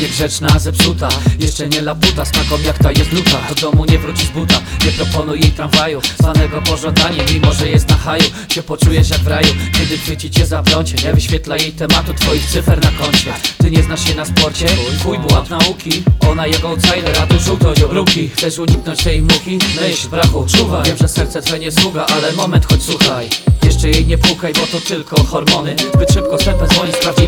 Niegrzeczna, zepsuta, jeszcze nie laputa Smakom jak ta jest luta, do domu nie wróci z buta. Nie proponuj jej tramwaju, zwanego pożądaniem Mimo, że jest na haju, się poczujesz jak w raju Kiedy chwyci cię za plącie, nie wyświetla jej tematu Twoich cyfer na koncie. Ty nie znasz się na sporcie, twój błąd nauki Ona jego outsider, a tu żółto ruki Chcesz uniknąć tej muki? Myśl, brachu, czuwaj. Wiem, że serce twe nie sługa, ale moment, choć słuchaj. Jeszcze jej nie pukaj, bo to tylko hormony. Zbyt szybko stepę dzwoni, sprawdź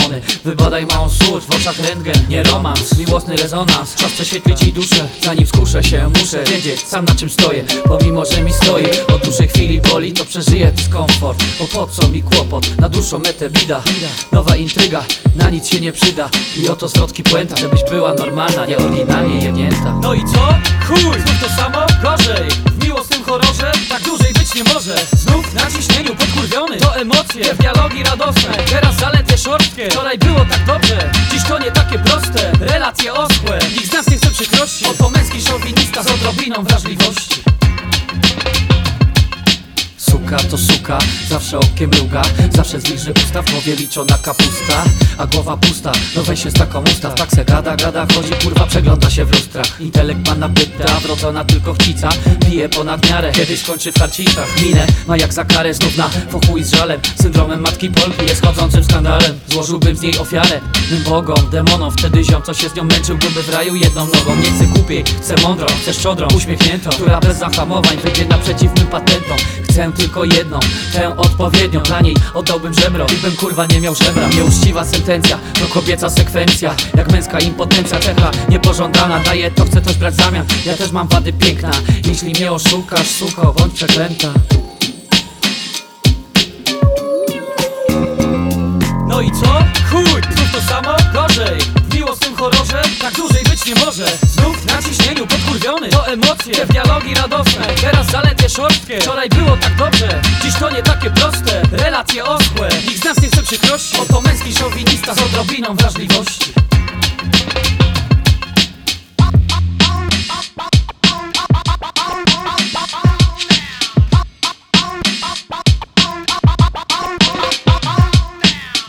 mamony Wybadaj małą sól, w oczach rentgen, nie romans. Miłosny rezonans, czas prześwietlić jej duszę. Zanim skuszę się, muszę wiedzieć sam na czym stoję. Pomimo, że mi stoi, od dłuższej chwili boli To przeżyję dyskomfort, bo po co mi kłopot? Na dłuższą metę bida, nowa intryga Na nic się nie przyda. I oto zwrotki puenta Żebyś była normalna, nie oryginalnie jebnięta No i co? Chuj, znów to samo? Wczoraj było tak dobrze Dziś to nie takie proste. Relacje oschłe Nikt z nas nie chce przykrości. Oto męski szowinista z odrobiną wrażliwości. Suka to suka, zawsze okiem mruga Zawsze zbliży usta, w głowie liczona kapusta A głowa pusta, no weź się z taką ustaw Tak se gada, gada, chodzi kurwa, przegląda się w lustrach Intelekt ma nabyta, wrodzona tylko chcica. Pije ponad miarę, kiedyś skończy w harcikach Minę ma jak za karę, znów na fochuj z żalem. Syndromem matki Polki jest chodzącym skandalem. Złożyłbym z niej ofiarę, mym bogom, demonom. Wtedy ziom, co się z nią męczył, byłby w raju jedną nogą. Nie chcę głupiej, chcę mądrą, chcę szczodrą, uśmiechniętą Która bez zahamowań wyjdzie naprzeciw patentom. Chcę tylko jedną, tę odpowiednią. Dla niej oddałbym żebro i bym kurwa nie miał żebra. Nieuczciwa sentencja, to kobieca sekwencja. Jak męska impotencja, cecha niepożądana. Daję to, chcę coś brać zamian. Ja też mam wady piękna. Jeśli mnie oszukasz, suko, bądź przeklęta. No i co? Chuj, znów to samo? Gorzej. W miłosnym horrorze tak dłużej być nie może. Znów na ciśnieniu podkurwiony. To emocje, te dialogi radosne. Teraz zaledwie szorstkie. Wczoraj było tak dobrze Dziś to nie takie proste. Relacje oschłe Nikt z nas nie chce przykrości. Oto męski szowinista z odrobiną wrażliwości.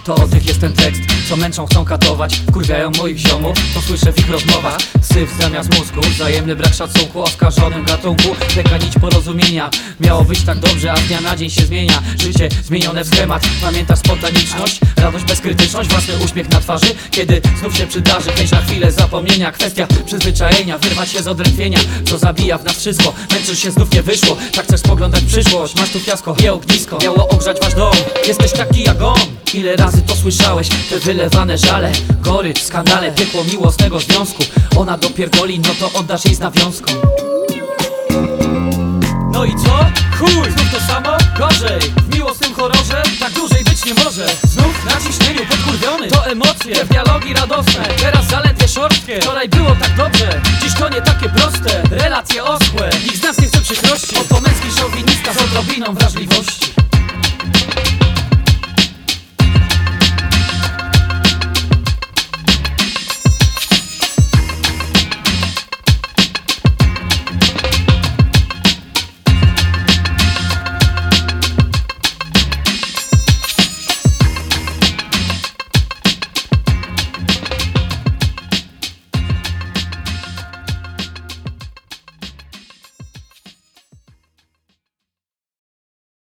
To od tych jest ten tekst, co męczą, chcą katować Wkurwiają moich ziomów, to słyszę w ich rozmowach. Syf zamiast mózgu, wzajemny brak szacunku Oskarżonym gatunku, taka nić porozumienia Miało być tak dobrze, a z dnia na dzień się zmienia. Życie zmienione w schemat, pamiętasz spontaniczność Radość, bezkrytyczność, własny uśmiech na twarzy. Kiedy znów się przydarzy, chęć na chwilę zapomnienia Kwestia przyzwyczajenia, wyrwać się z odrętwienia Co zabija w nas wszystko, męczysz się znów nie wyszło Tak chcesz spoglądać przyszłość, masz tu fiasko i ognisko Miało ogrzać wasz dom, jesteś taki jak on. Ile razy to słyszałeś, te wylewane żale. Gorycz, skandale, piekło miłosnego związku. Ona dopierdoli, no to oddasz jej z nawiązką. No i co? Chuj, znów to samo? Gorzej. W miłosnym horrorze tak dłużej być nie może. Znów na ciśnieniu podkurwiony. To emocje, te dialogi radosne. Teraz zaledwie szorstkie. Wczoraj było tak dobrze. Dziś to nie takie proste. Relacje oschłe. Nikt z nas nie chce przykrości. Oto męski szowinista z odrobiną wrażliwości